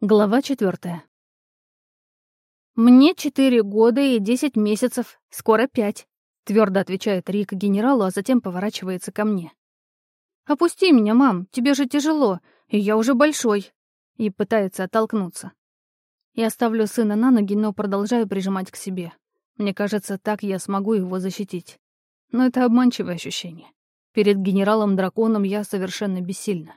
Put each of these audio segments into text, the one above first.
Глава четвертая. «Мне четыре года и десять месяцев, скоро пять», — твердо отвечает Рик генералу, а затем поворачивается ко мне. «Опусти меня, мам, тебе же тяжело, и я уже большой», — и пытается оттолкнуться. Я ставлю сына на ноги, но продолжаю прижимать к себе. Мне кажется, так я смогу его защитить. Но это обманчивое ощущение. Перед генералом-драконом я совершенно бессильна.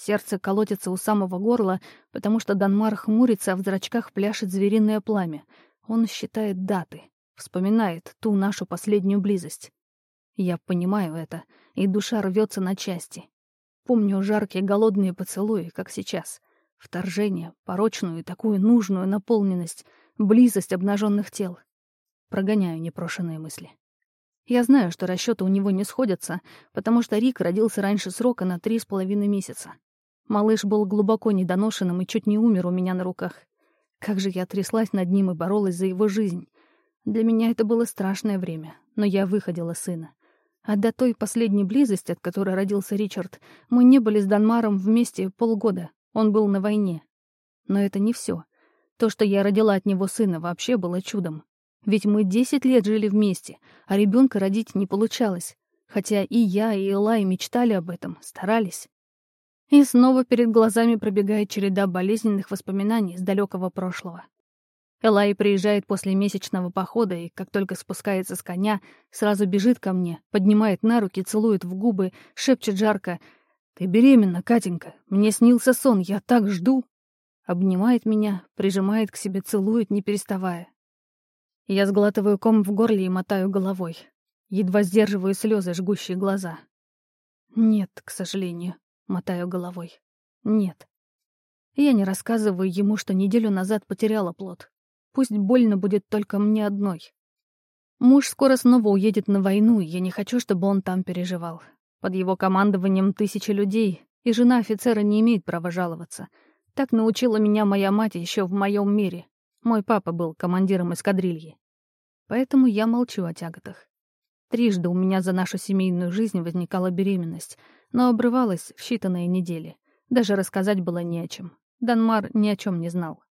Сердце колотится у самого горла, потому что Данмар хмурится, а в зрачках пляшет звериное пламя. Он считает даты, вспоминает ту нашу последнюю близость. Я понимаю это, и душа рвется на части. Помню жаркие голодные поцелуи, как сейчас. Вторжение, порочную и такую нужную наполненность, близость обнаженных тел. Прогоняю непрошенные мысли. Я знаю, что расчеты у него не сходятся, потому что Рик родился раньше срока на три с половиной месяца. Малыш был глубоко недоношенным и чуть не умер у меня на руках. Как же я тряслась над ним и боролась за его жизнь. Для меня это было страшное время, но я выходила сына. А до той последней близости, от которой родился Ричард, мы не были с Данмаром вместе полгода. Он был на войне. Но это не все. То, что я родила от него сына, вообще было чудом. Ведь мы десять лет жили вместе, а ребенка родить не получалось. Хотя и я, и Элай мечтали об этом, старались. И снова перед глазами пробегает череда болезненных воспоминаний с далекого прошлого. Элай приезжает после месячного похода и, как только спускается с коня, сразу бежит ко мне, поднимает на руки, целует в губы, шепчет жарко «Ты беременна, Катенька, мне снился сон, я так жду!» Обнимает меня, прижимает к себе, целует, не переставая. Я сглатываю ком в горле и мотаю головой. Едва сдерживаю слезы, жгущие глаза. Нет, к сожалению. Мотаю головой. Нет. Я не рассказываю ему, что неделю назад потеряла плод. Пусть больно будет только мне одной. Муж скоро снова уедет на войну, и я не хочу, чтобы он там переживал. Под его командованием тысячи людей, и жена офицера не имеет права жаловаться. Так научила меня моя мать еще в моем мире. Мой папа был командиром эскадрильи. Поэтому я молчу о тяготах. Трижды у меня за нашу семейную жизнь возникала беременность — но обрывалась в считанные недели. Даже рассказать было не о чем. Данмар ни о чем не знал.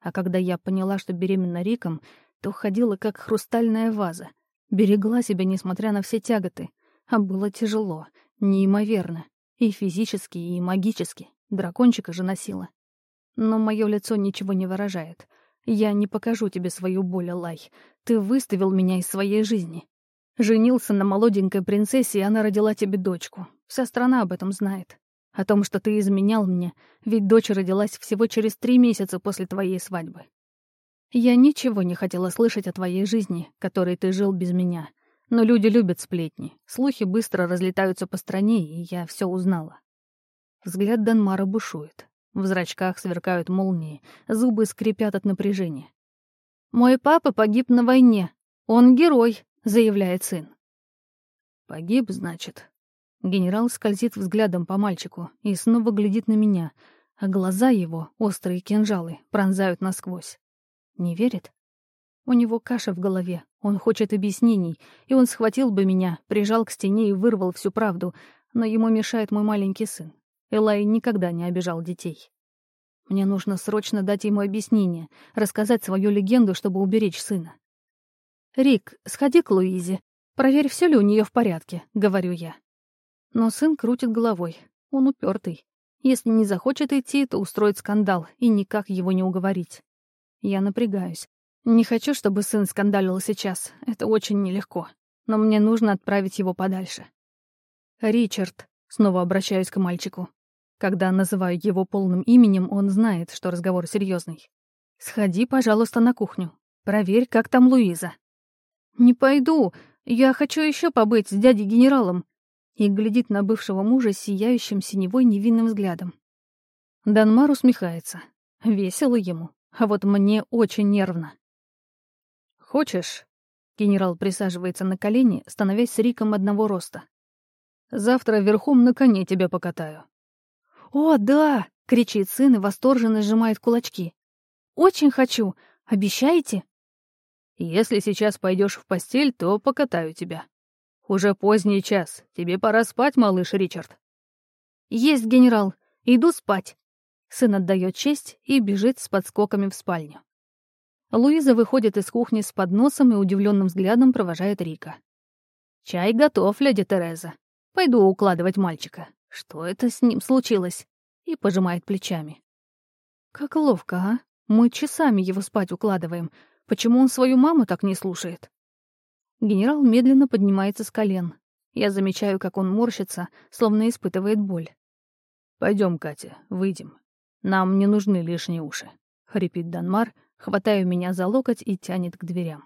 А когда я поняла, что беременна Риком, то ходила как хрустальная ваза. Берегла себя, несмотря на все тяготы. А было тяжело, неимоверно. И физически, и магически. Дракончика же носила. Но мое лицо ничего не выражает. Я не покажу тебе свою боль, Лай. Ты выставил меня из своей жизни. Женился на молоденькой принцессе, и она родила тебе дочку. Вся страна об этом знает. О том, что ты изменял мне, ведь дочь родилась всего через три месяца после твоей свадьбы. Я ничего не хотела слышать о твоей жизни, которой ты жил без меня. Но люди любят сплетни. Слухи быстро разлетаются по стране, и я все узнала. Взгляд Данмара бушует. В зрачках сверкают молнии, зубы скрипят от напряжения. «Мой папа погиб на войне. Он герой», заявляет сын. «Погиб, значит?» Генерал скользит взглядом по мальчику и снова глядит на меня, а глаза его, острые кинжалы, пронзают насквозь. Не верит? У него каша в голове, он хочет объяснений, и он схватил бы меня, прижал к стене и вырвал всю правду, но ему мешает мой маленький сын. Элай никогда не обижал детей. Мне нужно срочно дать ему объяснение, рассказать свою легенду, чтобы уберечь сына. «Рик, сходи к Луизе. Проверь, все ли у нее в порядке», — говорю я. Но сын крутит головой. Он упертый. Если не захочет идти, то устроит скандал, и никак его не уговорить. Я напрягаюсь. Не хочу, чтобы сын скандалил сейчас. Это очень нелегко. Но мне нужно отправить его подальше. «Ричард», — снова обращаюсь к мальчику. Когда называю его полным именем, он знает, что разговор серьезный. «Сходи, пожалуйста, на кухню. Проверь, как там Луиза». «Не пойду. Я хочу еще побыть с дядей-генералом». И глядит на бывшего мужа сияющим синевой невинным взглядом. Данмар усмехается. Весело ему, а вот мне очень нервно. «Хочешь?» — генерал присаживается на колени, становясь с Риком одного роста. «Завтра верхом на коне тебя покатаю». «О, да!» — кричит сын и восторженно сжимает кулачки. «Очень хочу! Обещаете?» Если сейчас пойдешь в постель, то покатаю тебя. Уже поздний час. Тебе пора спать, малыш Ричард. Есть, генерал. Иду спать. Сын отдает честь и бежит с подскоками в спальню. Луиза выходит из кухни с подносом и удивленным взглядом провожает Рика. «Чай готов, леди Тереза. Пойду укладывать мальчика. Что это с ним случилось?» И пожимает плечами. «Как ловко, а? Мы часами его спать укладываем. Почему он свою маму так не слушает?» Генерал медленно поднимается с колен. Я замечаю, как он морщится, словно испытывает боль. Пойдем, Катя, выйдем. Нам не нужны лишние уши», — хрипит Данмар, хватая меня за локоть и тянет к дверям.